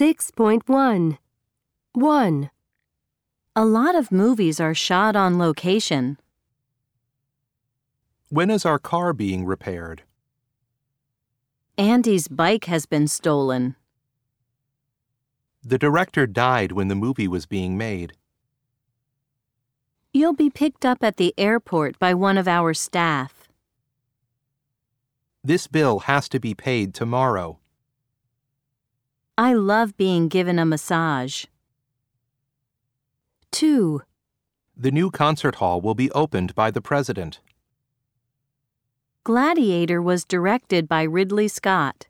6.1 1. A lot of movies are shot on location. When is our car being repaired? Andy's bike has been stolen. The director died when the movie was being made. You'll be picked up at the airport by one of our staff. This bill has to be paid tomorrow. I love being given a massage. 2. The new concert hall will be opened by the president. Gladiator was directed by Ridley Scott.